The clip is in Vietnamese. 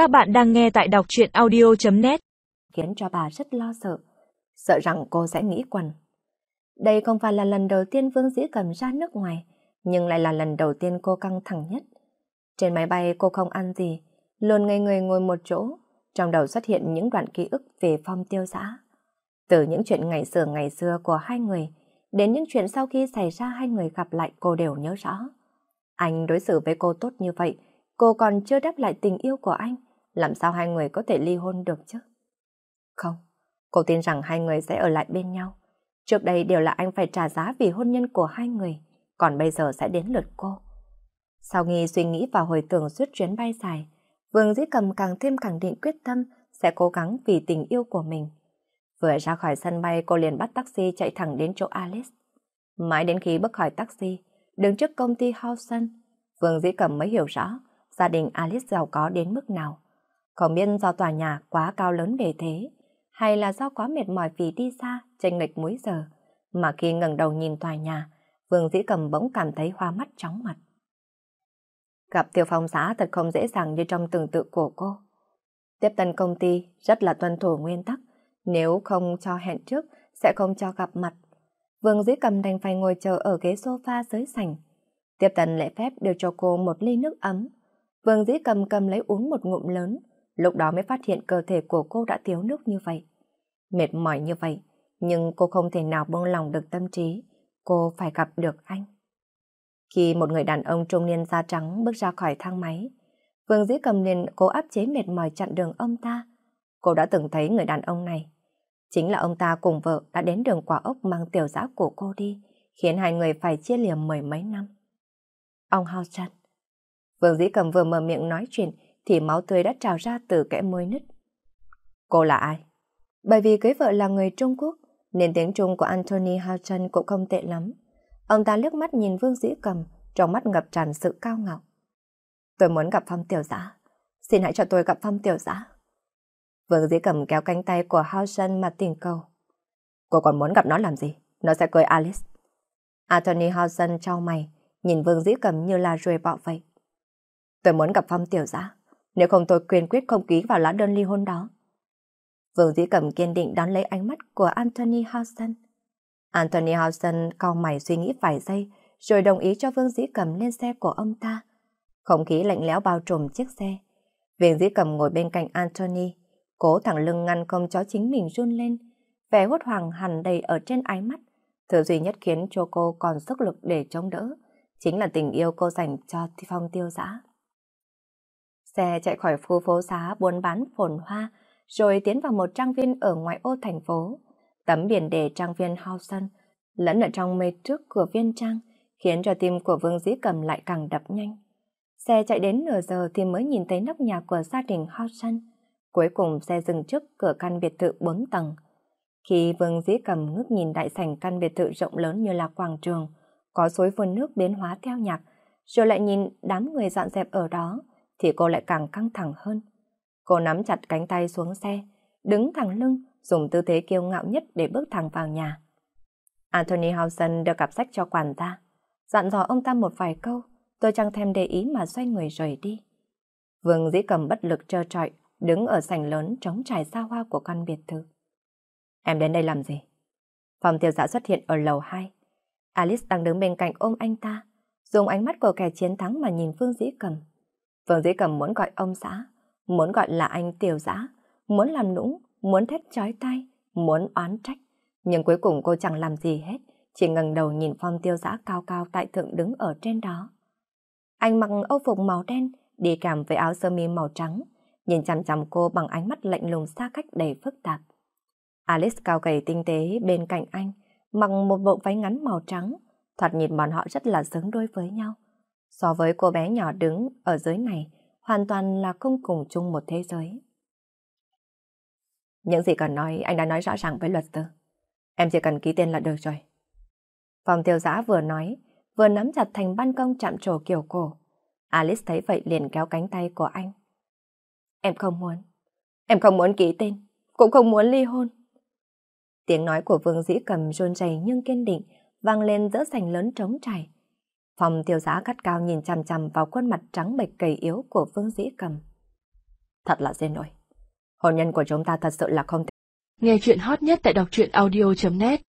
Các bạn đang nghe tại đọc chuyện audio.net Khiến cho bà rất lo sợ, sợ rằng cô sẽ nghĩ quần. Đây không phải là lần đầu tiên Vương Dĩ cầm ra nước ngoài, nhưng lại là lần đầu tiên cô căng thẳng nhất. Trên máy bay cô không ăn gì, luôn ngây người ngồi một chỗ, trong đầu xuất hiện những đoạn ký ức về phong tiêu giã. Từ những chuyện ngày xưa ngày xưa của hai người, đến những chuyện sau khi xảy ra hai người gặp lại cô đều nhớ rõ. Anh đối xử với cô tốt như vậy, cô còn chưa đáp lại tình yêu của anh, làm sao hai người có thể ly hôn được chứ? Không, cô tin rằng hai người sẽ ở lại bên nhau. Trước đây đều là anh phải trả giá vì hôn nhân của hai người, còn bây giờ sẽ đến lượt cô. Sau khi suy nghĩ và hồi tưởng suốt chuyến bay dài, Vương Dĩ Cầm càng thêm khẳng định quyết tâm sẽ cố gắng vì tình yêu của mình. Vừa ra khỏi sân bay cô liền bắt taxi chạy thẳng đến chỗ Alice. Mãi đến khi bước khỏi taxi, đứng trước công ty Housen, Vương Dĩ Cầm mới hiểu rõ gia đình Alice giàu có đến mức nào. Không biết do tòa nhà quá cao lớn về thế, hay là do quá mệt mỏi vì đi xa, chênh lệch múi giờ, mà khi ngẩng đầu nhìn tòa nhà, Vương Dĩ Cầm bỗng cảm thấy hoa mắt chóng mặt. Gặp Tiêu Phong xã thật không dễ dàng như trong tưởng tượng của cô. Tiếp tân công ty rất là tuân thủ nguyên tắc, nếu không cho hẹn trước, sẽ không cho gặp mặt. Vương Dĩ Cầm đành phải ngồi chờ ở ghế sofa dưới sảnh. Tiếp tân lễ phép đưa cho cô một ly nước ấm. Vương Dĩ Cầm cầm lấy uống một ngụm lớn, lúc đó mới phát hiện cơ thể của cô đã thiếu nước như vậy. Mệt mỏi như vậy, nhưng cô không thể nào buông lòng được tâm trí. Cô phải gặp được anh. Khi một người đàn ông trung niên da trắng bước ra khỏi thang máy, Vương Dĩ Cầm liền cố áp chế mệt mỏi chặn đường ông ta. Cô đã từng thấy người đàn ông này. Chính là ông ta cùng vợ đã đến đường quả ốc mang tiểu giã của cô đi, khiến hai người phải chia lìa mười mấy năm. Ông Hao Chan. Vương Dĩ Cầm vừa mở miệng nói chuyện thì máu tươi đã trào ra từ kẽ môi nứt. Cô là ai? Bởi vì cưới vợ là người Trung Quốc, nên tiếng Trung của Anthony Houghton cũng không tệ lắm. Ông ta liếc mắt nhìn Vương Dĩ Cầm, trong mắt ngập tràn sự cao ngạo. Tôi muốn gặp Phong Tiểu Giã. Xin hãy cho tôi gặp Phong Tiểu Giã. Vương Dĩ Cầm kéo cánh tay của Houghton mà tình cầu. Cô còn muốn gặp nó làm gì? Nó sẽ cưới Alice. Anthony Houghton trao mày, nhìn Vương Dĩ Cầm như là ruồi bọ vậy. Tôi muốn gặp Phong Tiểu Giã. Nếu không tôi quyền quyết không ký vào lá đơn ly hôn đó. Vương Dĩ Cầm kiên định đón lấy ánh mắt của Anthony Houghton. Anthony Houghton cau mày suy nghĩ vài giây, rồi đồng ý cho Vương Dĩ Cầm lên xe của ông ta. Không khí lạnh lẽo bao trùm chiếc xe. Vương Dĩ Cầm ngồi bên cạnh Anthony, cố thẳng lưng ngăn không cho chính mình run lên. Vẻ hốt hoảng hẳn đầy ở trên ánh mắt. Thứ duy nhất khiến cho cô còn sức lực để chống đỡ, chính là tình yêu cô dành cho Phong Tiêu Giã. Xe chạy khỏi khu phố xá buôn bán phồn hoa, rồi tiến vào một trang viên ở ngoại ô thành phố. Tấm biển đề trang viên Housen lẫn ở trong mây trước của viên trang, khiến cho tim của Vương Dĩ Cầm lại càng đập nhanh. Xe chạy đến nửa giờ thì mới nhìn thấy nóc nhà của gia đình Housen. Cuối cùng xe dừng trước cửa căn biệt thự 4 tầng. Khi Vương Dĩ Cầm ngước nhìn đại sảnh căn biệt thự rộng lớn như là quảng trường, có suối vườn nước biến hóa theo nhạc, rồi lại nhìn đám người dọn dẹp ở đó, thì cô lại càng căng thẳng hơn. Cô nắm chặt cánh tay xuống xe, đứng thẳng lưng, dùng tư thế kiêu ngạo nhất để bước thẳng vào nhà. Anthony Housen đưa cặp sách cho quản gia, dặn dò ông ta một vài câu, tôi chẳng thèm để ý mà xoay người rời đi. Vương dĩ cầm bất lực trơ trọi, đứng ở sảnh lớn trống trải xa hoa của căn biệt thự. Em đến đây làm gì? Phòng tiêu giả xuất hiện ở lầu 2. Alice đang đứng bên cạnh ôm anh ta, dùng ánh mắt của kẻ chiến thắng mà nhìn Vương Dĩ Cầm. Phương Dĩ Cầm muốn gọi ông xã, muốn gọi là anh tiểu giã, muốn làm nũng, muốn thét chói tay, muốn oán trách. Nhưng cuối cùng cô chẳng làm gì hết, chỉ ngẩng đầu nhìn phong tiêu giã cao cao tại thượng đứng ở trên đó. Anh mặc âu phục màu đen, đi kèm với áo sơ mi màu trắng, nhìn chằm chằm cô bằng ánh mắt lạnh lùng xa cách đầy phức tạp. Alice cao gầy tinh tế bên cạnh anh, mặc một bộ váy ngắn màu trắng, thoạt nhìn bọn họ rất là xứng đôi với nhau. So với cô bé nhỏ đứng ở dưới này, hoàn toàn là không cùng chung một thế giới. Những gì cần nói, anh đã nói rõ ràng với luật sư. Em chỉ cần ký tên là được rồi. Phòng tiêu giã vừa nói, vừa nắm chặt thành ban công chạm trổ kiểu cổ. Alice thấy vậy liền kéo cánh tay của anh. Em không muốn. Em không muốn ký tên, cũng không muốn ly hôn. Tiếng nói của Vương Dĩ cầm rôn rầy nhưng kiên định, vang lên giữa sảnh lớn trống trải. Phòng tiêu giá cắt cao nhìn chằm chằm vào khuôn mặt trắng bệch cầy yếu của Vương Dĩ cầm. Thật là dên nổi. Hôn nhân của chúng ta thật sự là không thể. Nghe chuyện hot nhất tại đọc truyện audio.net